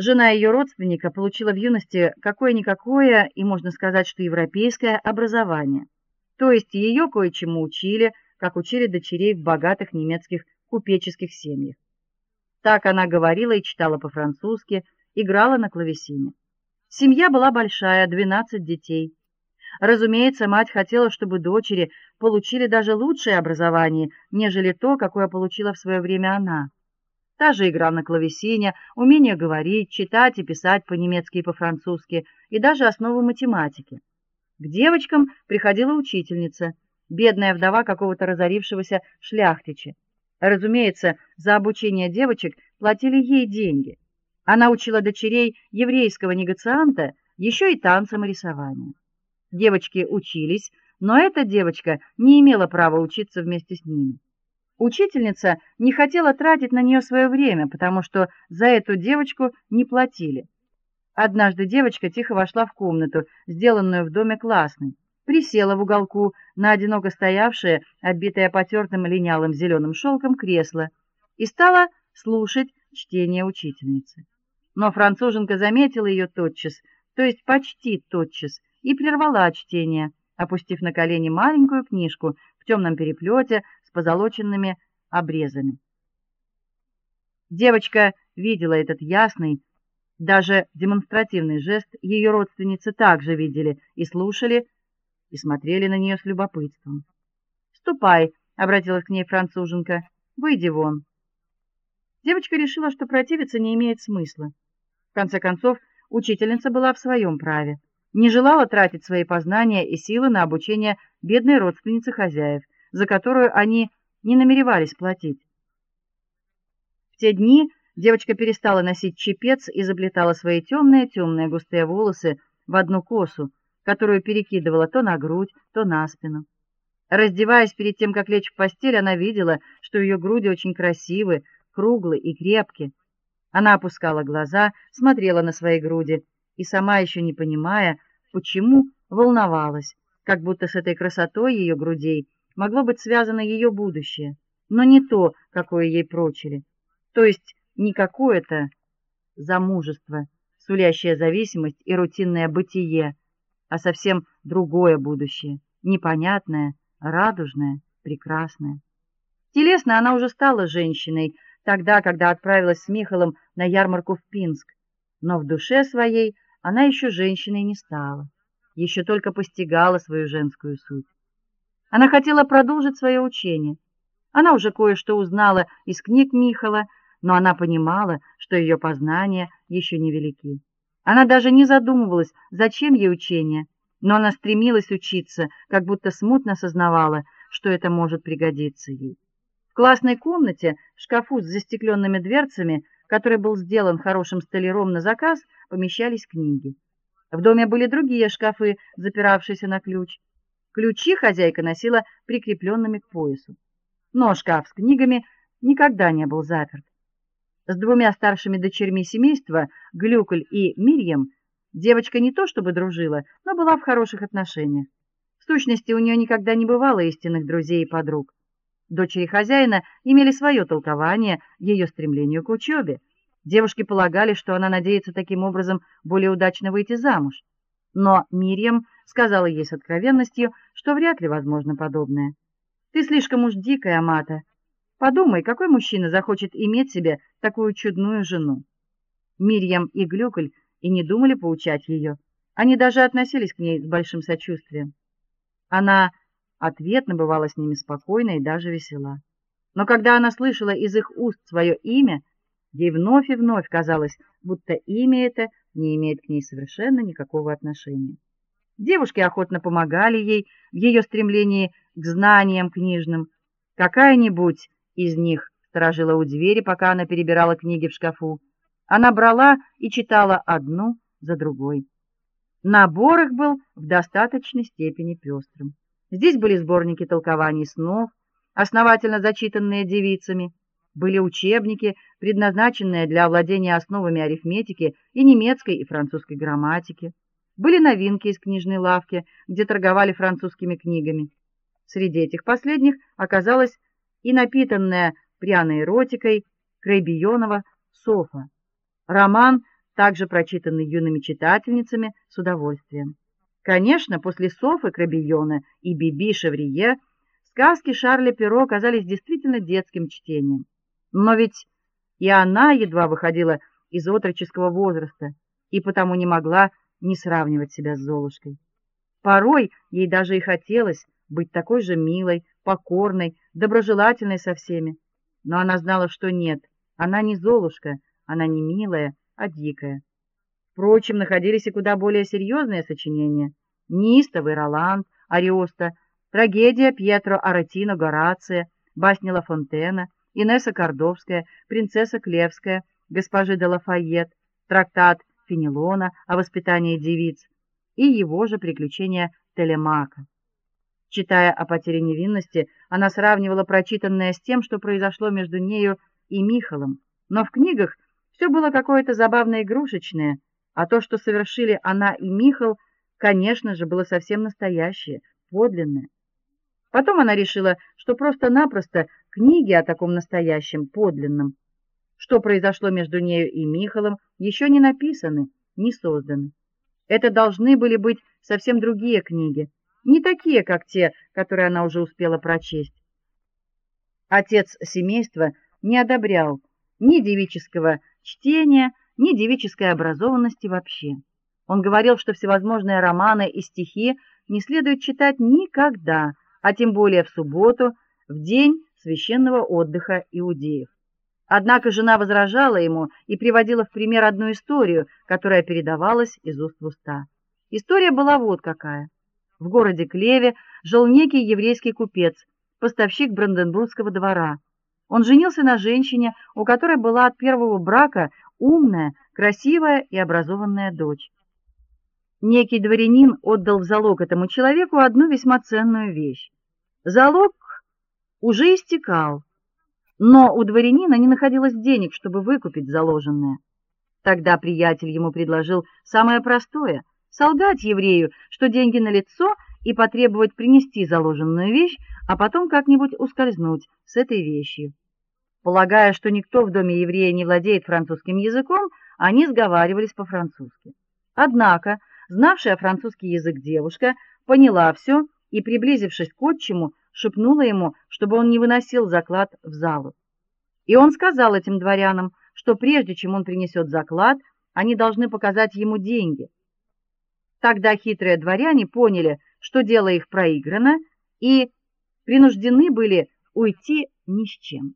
Жена ее родственника получила в юности какое-никакое и можно сказать, что европейское образование. То есть ее кое-чему учили, как учили дочерей в богатых немецких купеческих семьях. Так она говорила и читала по-французски, играла на клавесине. Семья была большая, 12 детей. Разумеется, мать хотела, чтобы дочери получили даже лучшее образование, нежели то, какое получила в свое время она. Та же игра на клавесине, умение говорить, читать и писать по-немецки и по-французски, и даже основы математики. К девочкам приходила учительница, бедная вдова какого-то разорившегося шляхтича. Разумеется, за обучение девочек платили ей деньги. Она учила дочерей еврейского негацианта еще и танцам и рисованию. Девочки учились, но эта девочка не имела права учиться вместе с ними. Учительница не хотела тратить на нее свое время, потому что за эту девочку не платили. Однажды девочка тихо вошла в комнату, сделанную в доме классной, присела в уголку на одиноко стоявшее, оббитое потертым линялым зеленым шелком кресло и стала слушать чтение учительницы. Но француженка заметила ее тотчас, то есть почти тотчас, и прервала чтение, опустив на колени маленькую книжку в темном переплете с позолоченными обрезами. Девочка видела этот ясный, даже демонстративный жест, ее родственницы также видели и слушали, и смотрели на нее с любопытством. "Ступай", обратилась к ней француженка. "Выйди вон". Девочка решила, что противиться не имеет смысла. В конце концов, учительница была в своем праве, не желала тратить свои познания и силы на обучение бедной родственницы хозяев за которую они не намеревались платить. В те дни девочка перестала носить чепец и заплетала свои темные-темные густые волосы в одну косу, которую перекидывала то на грудь, то на спину. Раздеваясь перед тем, как лечь в постель, она видела, что ее груди очень красивы, круглые и крепкие. Она опускала глаза, смотрела на свои груди и сама еще не понимая, почему, волновалась, как будто с этой красотой ее грудей могло быть связано ее будущее, но не то, какое ей прочили. То есть не какое-то замужество, сулящее зависимость и рутинное бытие, а совсем другое будущее, непонятное, радужное, прекрасное. Телесно она уже стала женщиной тогда, когда отправилась с Михалом на ярмарку в Пинск, но в душе своей она еще женщиной не стала, еще только постигала свою женскую суть. Она хотела продолжить свое учение. Она уже кое-что узнала из книг Михала, но она понимала, что ее познания еще не велики. Она даже не задумывалась, зачем ей учение, но она стремилась учиться, как будто смутно сознавала, что это может пригодиться ей. В классной комнате, в шкафу с застекленными дверцами, который был сделан хорошим столяром на заказ, помещались книги. В доме были другие шкафы, запиравшиеся на ключ. Ключи хозяйка носила прикрепленными к поясу. Но шкаф с книгами никогда не был заперт. С двумя старшими дочерьми семейства, Глюколь и Мирьям, девочка не то чтобы дружила, но была в хороших отношениях. В сущности, у нее никогда не бывало истинных друзей и подруг. Дочери хозяина имели свое толкование ее стремлению к учебе. Девушки полагали, что она надеется таким образом более удачно выйти замуж. Но Мирьям сказала ей с откровенностью, что вряд ли возможно подобное. Ты слишком уж дикая, Амата. Подумай, какой мужчина захочет иметь себе такую чудную жену. Мирьям и Глюколь и не думали поучать ее. Они даже относились к ней с большим сочувствием. Она ответно бывала с ними спокойна и даже весела. Но когда она слышала из их уст свое имя, ей вновь и вновь казалось, будто имя это не имеет к ней совершенно никакого отношения. Девушки охотно помогали ей в ее стремлении к знаниям книжным. Какая-нибудь из них сторожила у двери, пока она перебирала книги в шкафу. Она брала и читала одну за другой. Набор их был в достаточной степени пестрым. Здесь были сборники толкований снов, основательно зачитанные девицами, были учебники, предназначенные для овладения основами арифметики и немецкой и французской грамматики. Были новинки из книжной лавки, где торговали французскими книгами. Среди этих последних оказалась и напитанная пряной эротикой Крейбионова Софа. Роман также прочитанный юными читательницами с удовольствием. Конечно, после Софы Крабийона и Биби Шеврие сказки Шарля Перро оказались действительно детским чтением. Но ведь и она едва выходила из отроческого возраста и потому не могла не сравнивать себя с Золушкой. Порой ей даже и хотелось быть такой же милой, покорной, доброжелательной со всеми. Но она знала, что нет, она не Золушка, она не милая, а дикая. Впрочем, находились и куда более серьезные сочинения: Неистовый Роланд, Ариоста, трагедия Пьетро Аратино Горация, басни Ла Фонтена, Инесса Кордовская, принцесса Клевская, госпожи де Лафайет, трактат Фенелона о воспитании девиц и его же приключения Телемака. Читая о потере невинности, она сравнивала прочитанное с тем, что произошло между нею и Михалом. Но в книгах все было какое-то забавное игрушечное, а то, что совершили она и Михал, конечно же, было совсем настоящее, подлинное. Потом она решила, что просто-напросто книги о таком настоящем, подлинном, что произошло между нею и Михалом, еще не написаны, не созданы. Это должны были быть совсем другие книги, не такие, как те, которые она уже успела прочесть. Отец семейства не одобрял ни девического чтения, ни девической образованности вообще. Он говорил, что всевозможные романы и стихи не следует читать никогда, а тем более в субботу, в день священного отдыха иудеев. Однако жена возражала ему и приводила в пример одну историю, которая передавалась из уст в уста. История была вот какая: в городе Клеве жил некий еврейский купец, поставщик Бранденбургского двора. Он женился на женщине, у которой была от первого брака умная, красивая и образованная дочь. Некий дворянин отдал в залог этому человеку одну весьма ценную вещь. Залог уже истекал, но у дворянина не находилось денег, чтобы выкупить заложенное. Тогда приятель ему предложил самое простое солгать еврею, что деньги налицо, и потребовать принести заложенную вещь, а потом как-нибудь ускользнуть с этой вещью. Полагая, что никто в доме еврея не владеет французским языком, они сговаривались по-французски. Однако, знавшая французский язык девушка поняла все и, приблизившись к отчиму, шепнула ему, чтобы он не выносил заклад в залу. И он сказал этим дворянам, что прежде чем он принесет заклад, они должны показать ему деньги. Тогда хитрые дворяне поняли, что дело их проиграно, и принуждены были уйти ни с чем.